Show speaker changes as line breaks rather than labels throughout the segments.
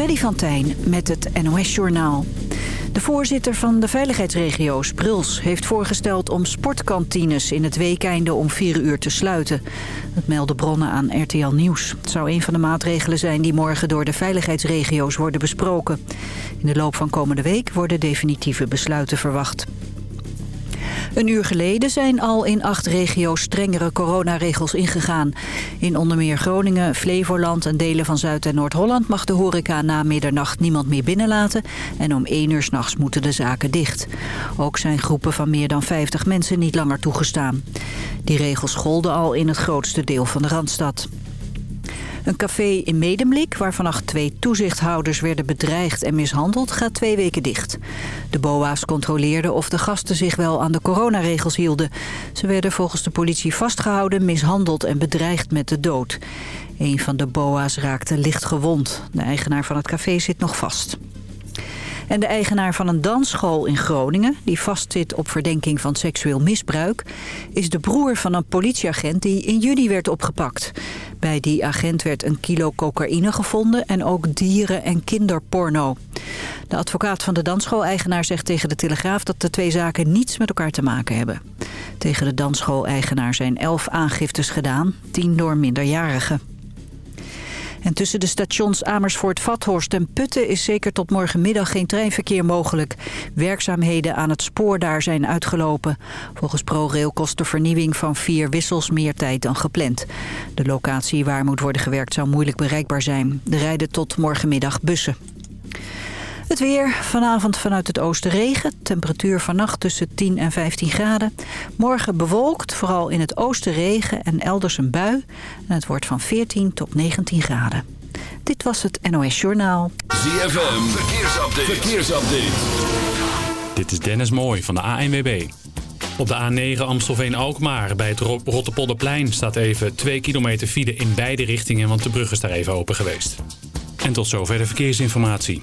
Freddy van Tijn met het NOS-journaal. De voorzitter van de veiligheidsregio's, Bruls, heeft voorgesteld om sportkantines in het weekeinde om 4 uur te sluiten. Dat melden bronnen aan RTL Nieuws. Het zou een van de maatregelen zijn die morgen door de veiligheidsregio's worden besproken. In de loop van komende week worden definitieve besluiten verwacht. Een uur geleden zijn al in acht regio's strengere coronaregels ingegaan. In onder meer Groningen, Flevoland en delen van Zuid- en Noord-Holland... mag de horeca na middernacht niemand meer binnenlaten... en om één uur s'nachts moeten de zaken dicht. Ook zijn groepen van meer dan 50 mensen niet langer toegestaan. Die regels golden al in het grootste deel van de Randstad. Een café in Medemblik, waar vannacht twee toezichthouders werden bedreigd en mishandeld, gaat twee weken dicht. De BOA's controleerden of de gasten zich wel aan de coronaregels hielden. Ze werden volgens de politie vastgehouden, mishandeld en bedreigd met de dood. Een van de BOA's raakte licht gewond. De eigenaar van het café zit nog vast. En de eigenaar van een dansschool in Groningen... die vastzit op verdenking van seksueel misbruik... is de broer van een politieagent die in juni werd opgepakt. Bij die agent werd een kilo cocaïne gevonden... en ook dieren- en kinderporno. De advocaat van de dansschool-eigenaar zegt tegen de Telegraaf... dat de twee zaken niets met elkaar te maken hebben. Tegen de dansschool-eigenaar zijn elf aangiftes gedaan, tien door minderjarigen. En tussen de stations Amersfoort-Vathorst en Putten is zeker tot morgenmiddag geen treinverkeer mogelijk. Werkzaamheden aan het spoor daar zijn uitgelopen. Volgens ProRail kost de vernieuwing van vier wissels meer tijd dan gepland. De locatie waar moet worden gewerkt zou moeilijk bereikbaar zijn. Er rijden tot morgenmiddag bussen. Het weer. Vanavond vanuit het oosten regen. Temperatuur vannacht tussen 10 en 15 graden. Morgen bewolkt, vooral in het oosten regen en elders een bui. En het wordt van 14 tot 19 graden. Dit was het NOS Journaal.
ZFM. Verkeersupdate. Verkeersupdate.
Dit is Dennis Mooij van de ANWB. Op de A9 Amstelveen-Alkmaar bij het Rotterpolderplein staat even 2 kilometer file in beide richtingen, want de brug is daar even open geweest. En tot zover de verkeersinformatie.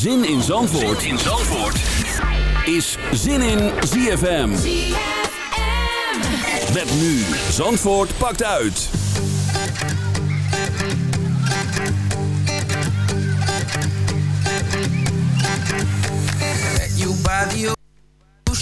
Zin in Zandvoort. Zin in Zandvoort. Is Zin in ZFM. Met nu. Zandvoort pakt uit.
you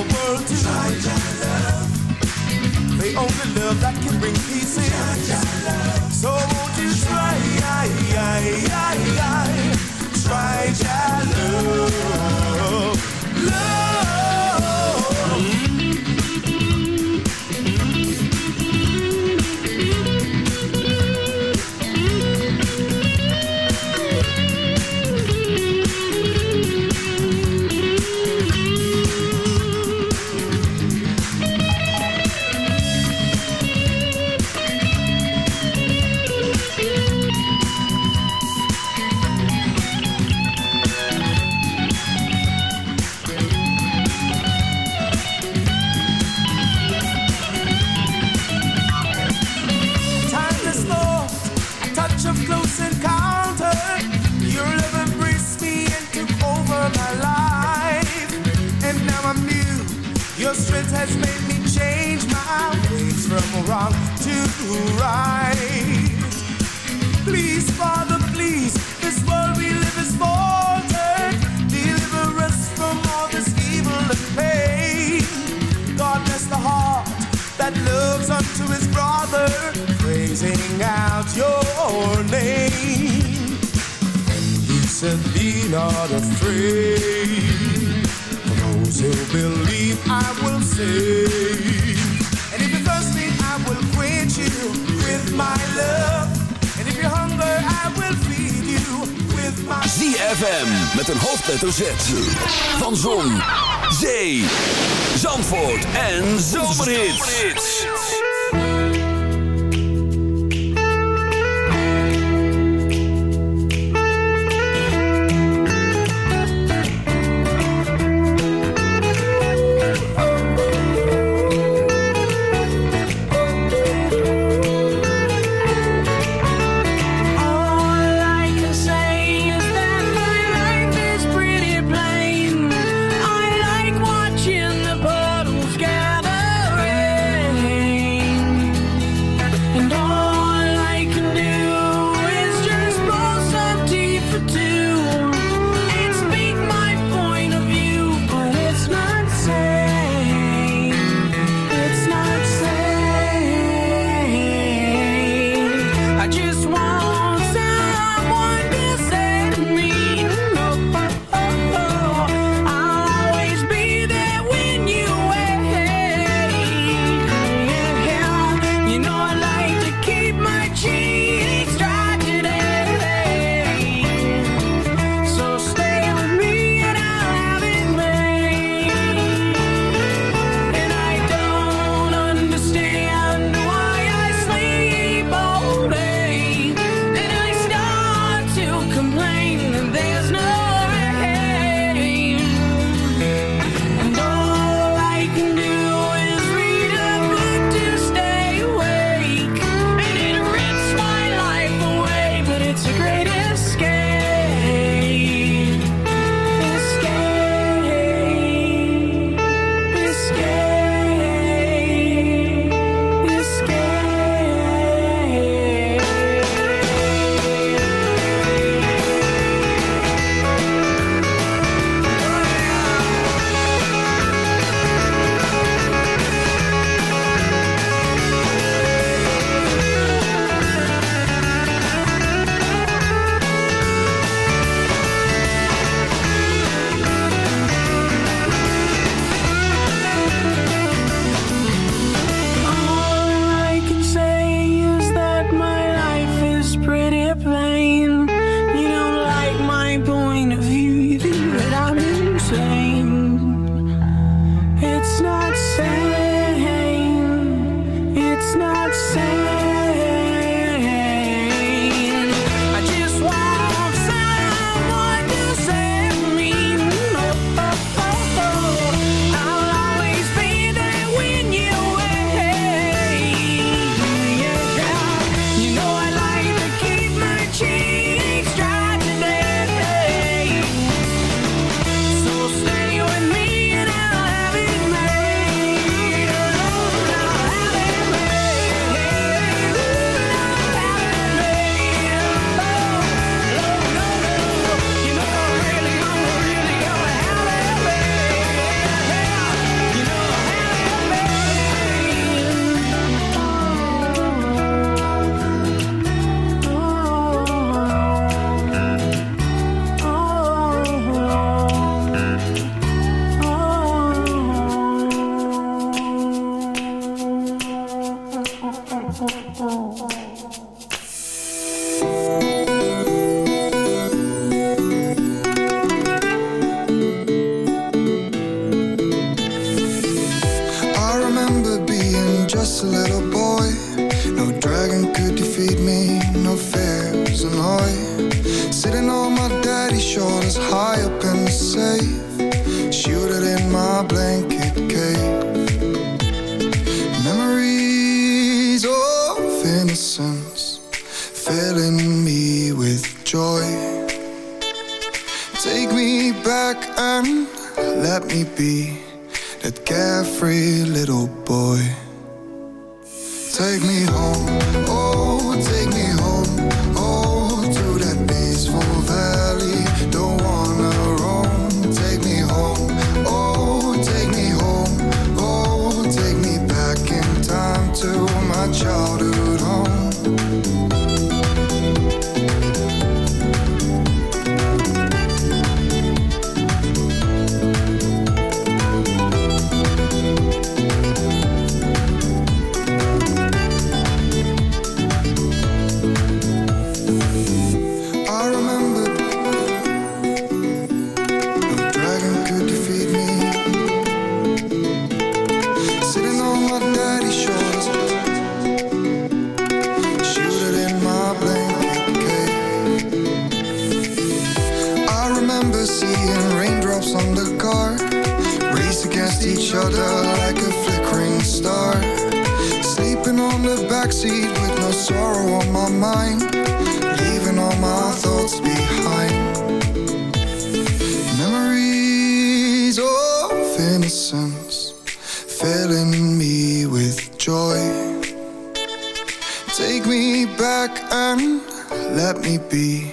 a world to love.
The only love that can bring peace in. So won't you try, try, try, try, try, try your love. to his brother, praising out your name. And he said, Be not afraid. For those who believe, I will say And if you're thirsty, I will quench you with my love. And if you're hungry, I will feed you with my.
ZFM met een hoofdletter Z van Zon. Zee, Zandvoort en Zomerhits.
behind Memories of innocence Filling me with joy. Take me back and let me be.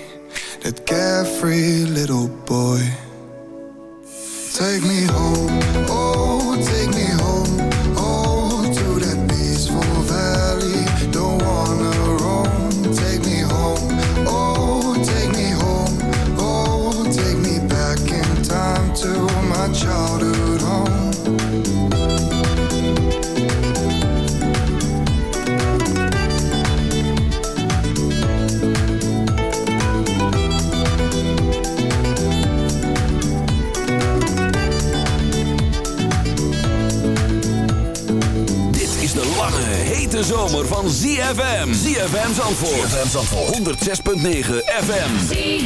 6.9 FM.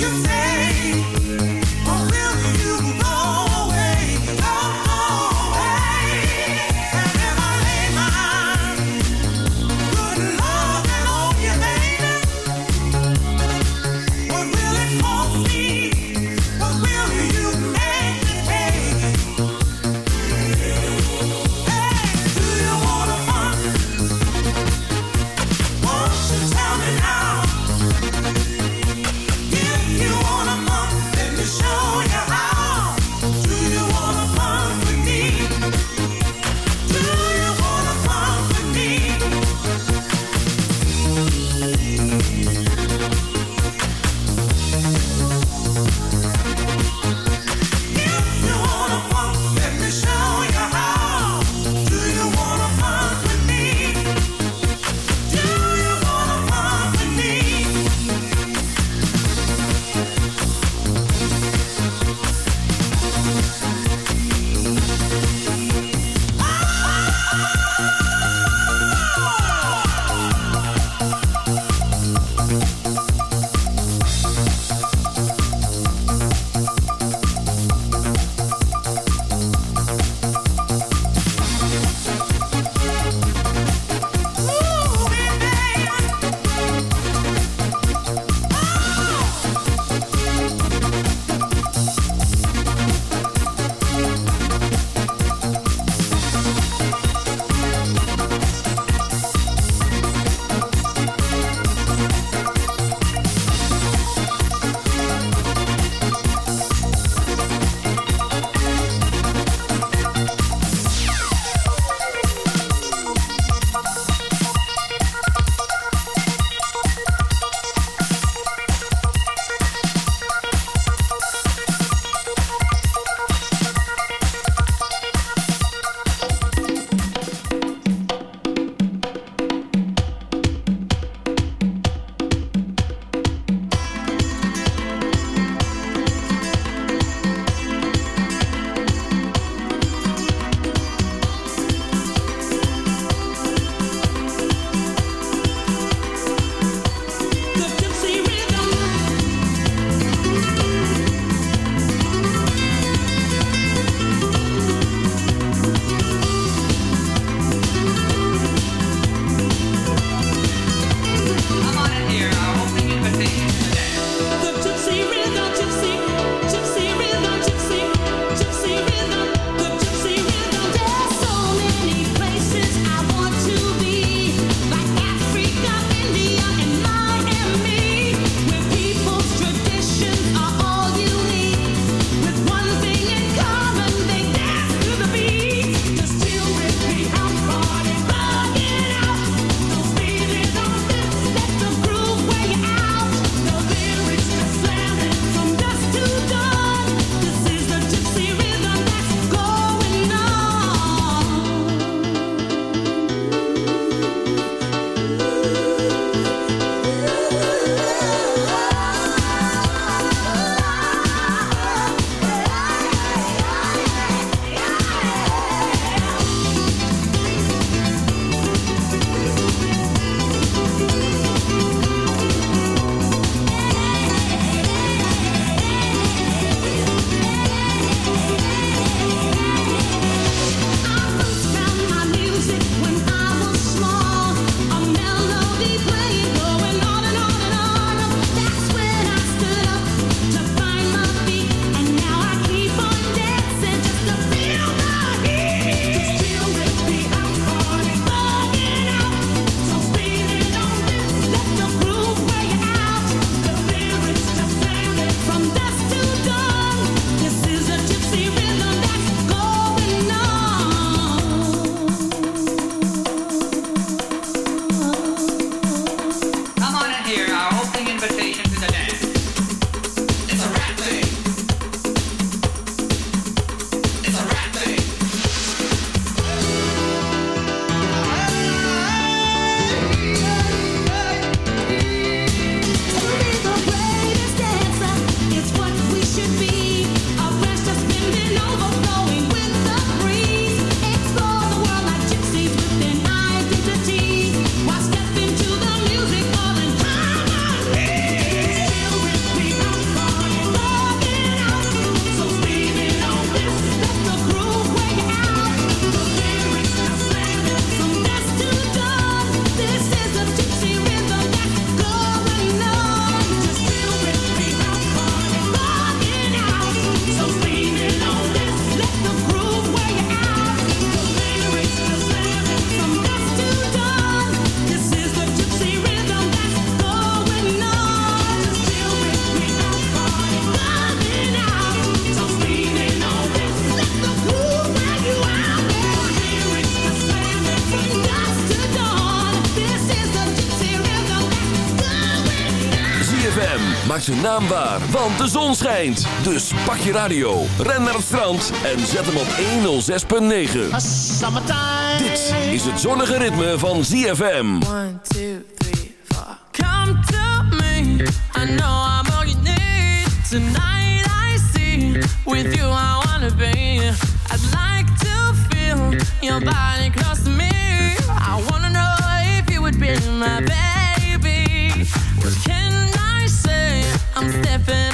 you say Maak zijn naam waar, want de zon schijnt. Dus pak je radio, ren naar het strand en zet hem op 106.9. Dit is het zonnige ritme van ZFM.
1, 2, 3, 4. Come to me, I know I'm all you need. Tonight I see, with you I wanna be. I'd like to feel your body close to me. I wanna know if you would be my best. stepping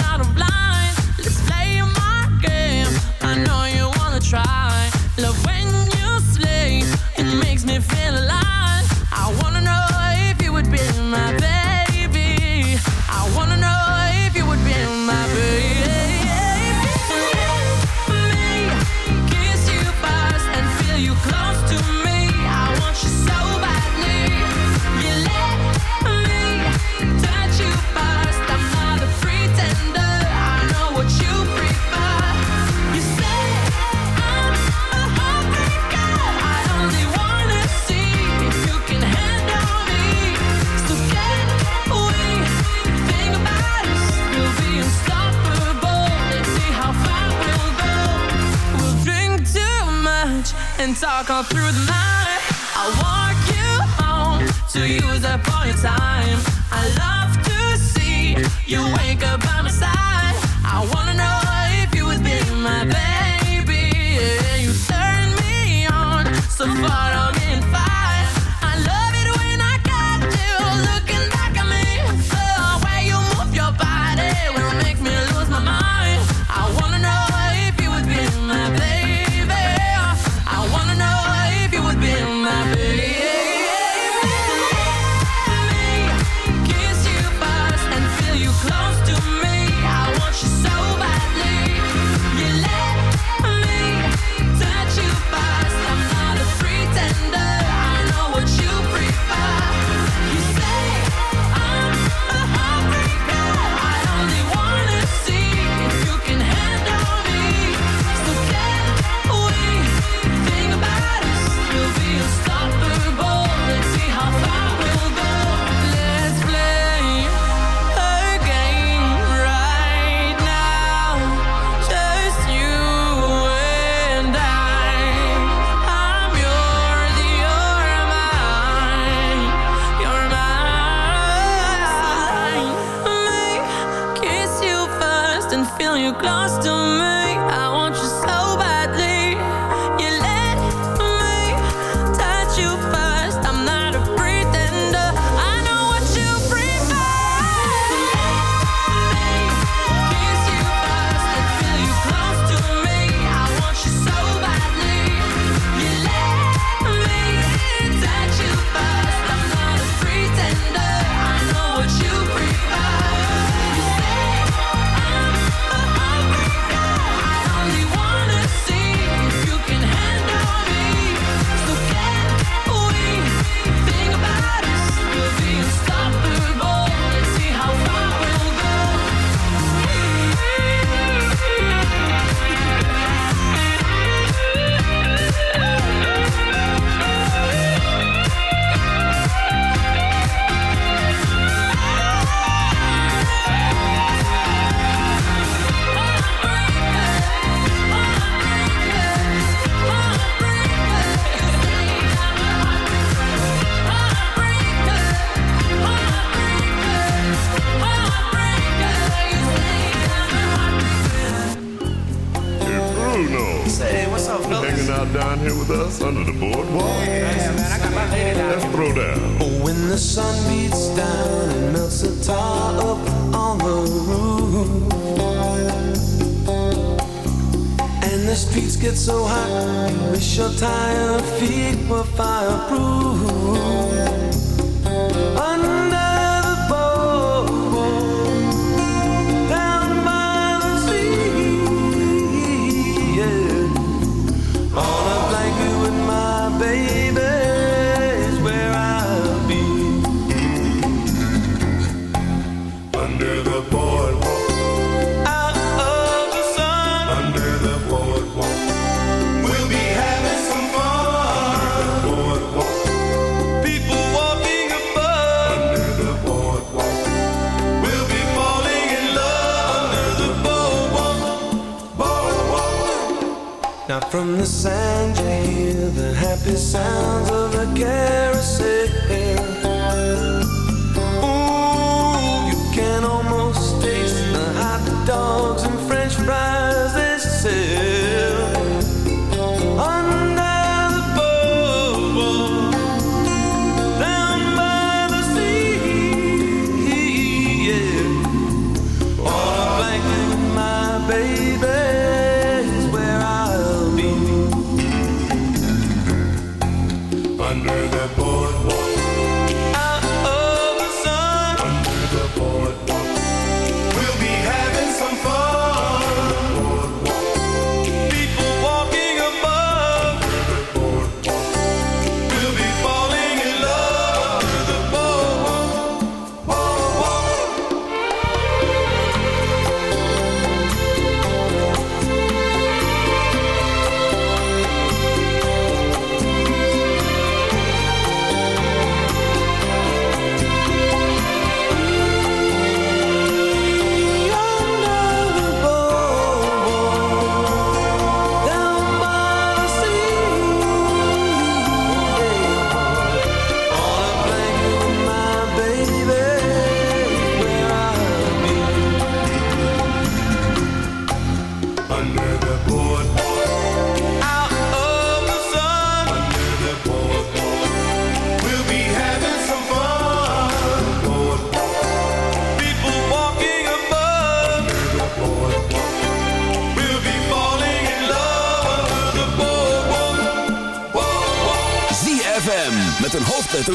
walk all through the night. I'll walk you home to use up all your time. I love to see you wake up by my side.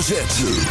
Hoofdletter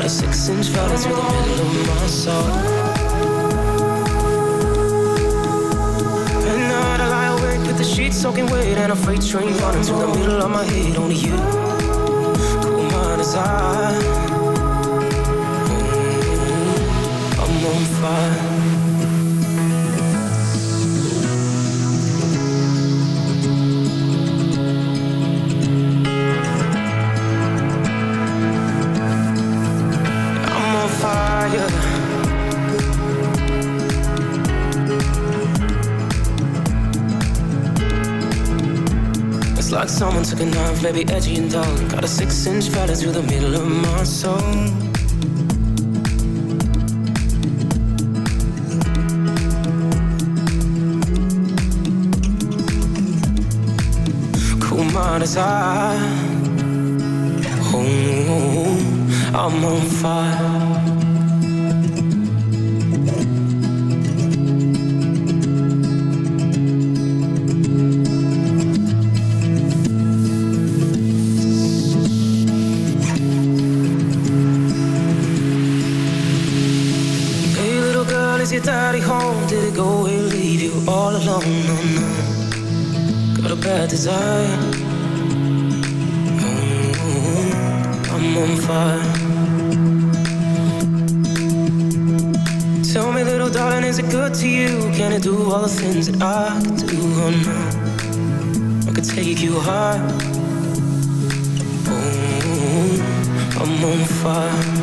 and a six inch valley through the middle of my soul. At night I lie awake with the sheets soaking wet and a freight train running through the middle of my head. Only you, cool mind as I. Mm, I'm on fire. Someone took a knife, maybe edgy and dull. Got a six inch fella through the middle of my soul. Cool mind as I. Oh, I'm on fire. Desire. Oh, mm-hmm. I'm on fire. Tell me, little darling, is it good to you? Can it do all the things that I could do? Oh no, I could take you high. Oh, I'm on fire.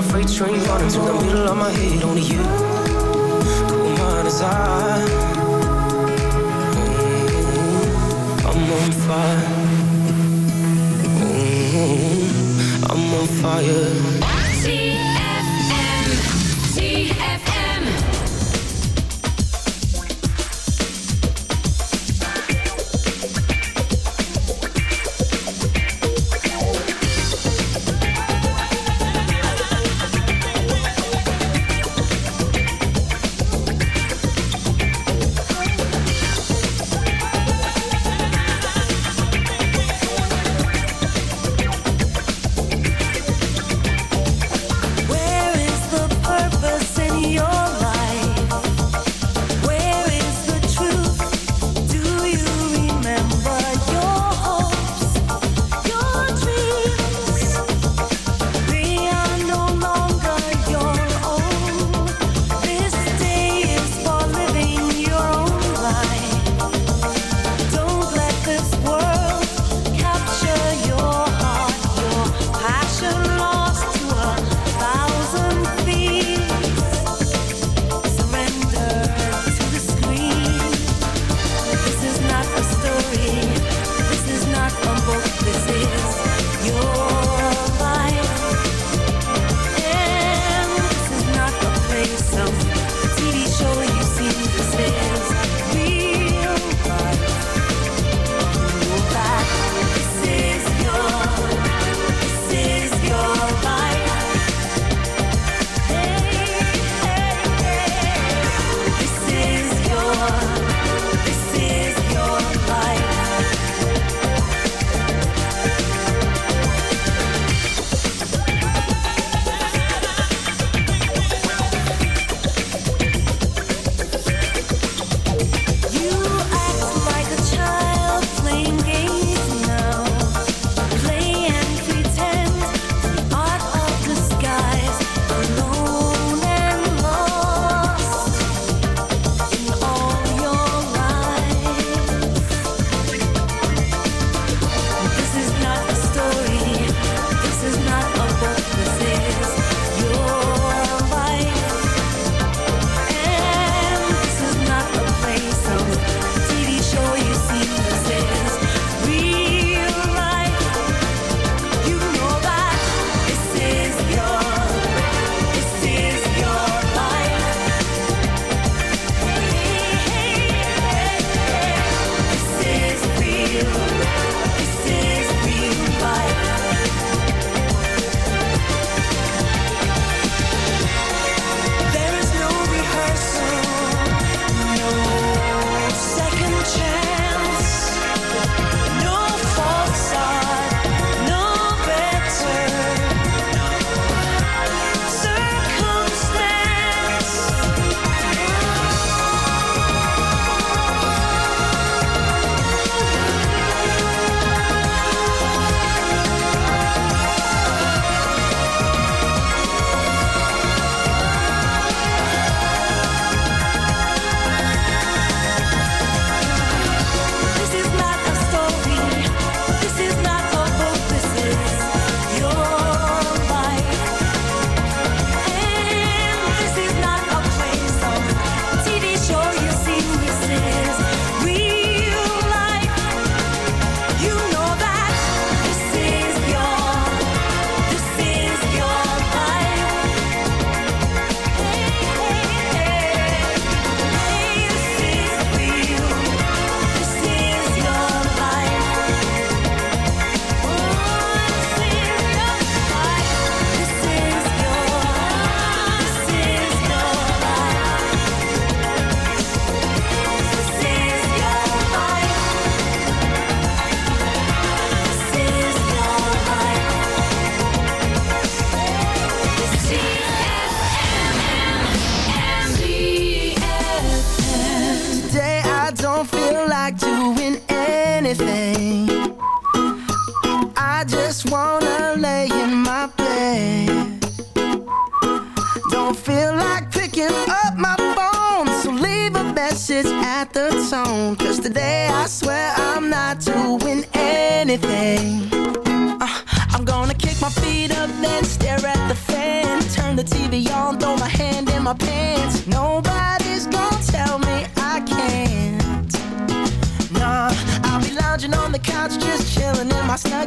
A freight train running through the middle of my head. Only you, cool mind as I.